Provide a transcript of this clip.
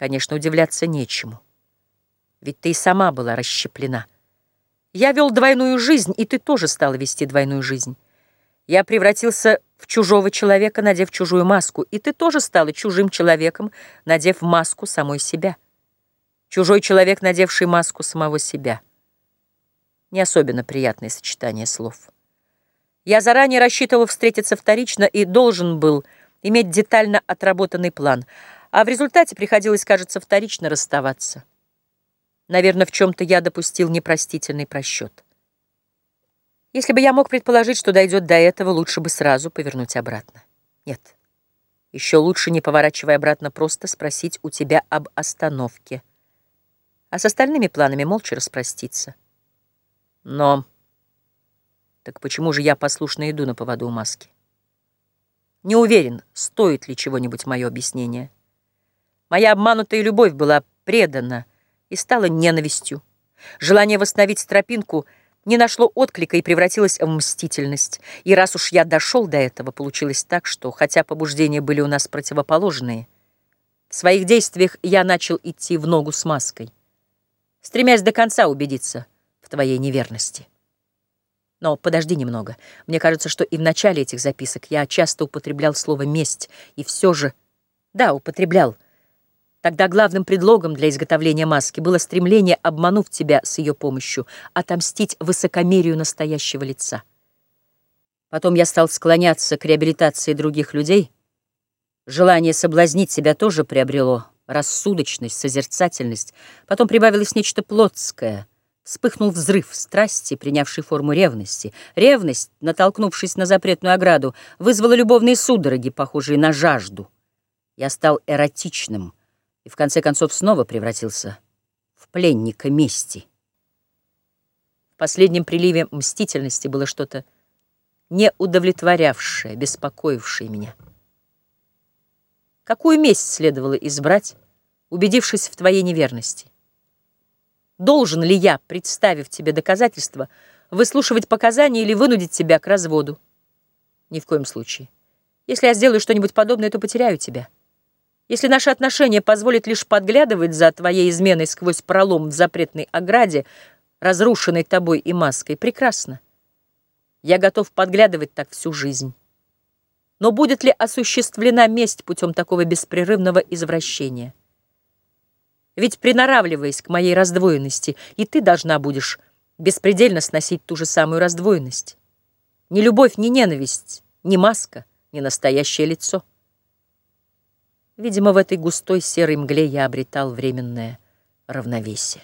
Конечно, удивляться нечему. Ведь ты и сама была расщеплена. Я вел двойную жизнь, и ты тоже стала вести двойную жизнь. Я превратился в чужого человека, надев чужую маску, и ты тоже стала чужим человеком, надев маску самой себя. Чужой человек, надевший маску самого себя. Не особенно приятное сочетание слов. Я заранее рассчитывал встретиться вторично и должен был иметь детально отработанный план — а в результате приходилось, кажется, вторично расставаться. Наверное, в чем-то я допустил непростительный просчет. Если бы я мог предположить, что дойдет до этого, лучше бы сразу повернуть обратно. Нет. Еще лучше, не поворачивая обратно, просто спросить у тебя об остановке. А с остальными планами молча распроститься. Но... Так почему же я послушно иду на поводу у маски? Не уверен, стоит ли чего-нибудь мое объяснение. Моя обманутая любовь была предана и стала ненавистью. Желание восстановить тропинку не нашло отклика и превратилось в мстительность. И раз уж я дошел до этого, получилось так, что, хотя побуждения были у нас противоположные, в своих действиях я начал идти в ногу с маской, стремясь до конца убедиться в твоей неверности. Но подожди немного. Мне кажется, что и в начале этих записок я часто употреблял слово «месть», и все же... Да, употреблял — Тогда главным предлогом для изготовления маски было стремление, обманув тебя с ее помощью, отомстить высокомерию настоящего лица. Потом я стал склоняться к реабилитации других людей. Желание соблазнить себя тоже приобрело рассудочность, созерцательность. Потом прибавилось нечто плотское. Вспыхнул взрыв страсти, принявший форму ревности. Ревность, натолкнувшись на запретную ограду, вызвала любовные судороги, похожие на жажду. Я стал эротичным — в конце концов снова превратился в пленника мести. В последнем приливе мстительности было что-то не удовлетворявшее, беспокоившее меня. Какую месть следовало избрать, убедившись в твоей неверности? Должен ли я, представив тебе доказательства, выслушивать показания или вынудить тебя к разводу? Ни в коем случае. Если я сделаю что-нибудь подобное, то потеряю тебя. Если наши отношения позволят лишь подглядывать за твоей изменой сквозь пролом в запретной ограде, разрушенной тобой и маской, прекрасно. Я готов подглядывать так всю жизнь. Но будет ли осуществлена месть путем такого беспрерывного извращения? Ведь приноравливаясь к моей раздвоенности, и ты должна будешь беспредельно сносить ту же самую раздвоенность. Ни любовь, ни ненависть, ни маска, ни настоящее лицо. Видимо, в этой густой серой мгле я обретал временное равновесие.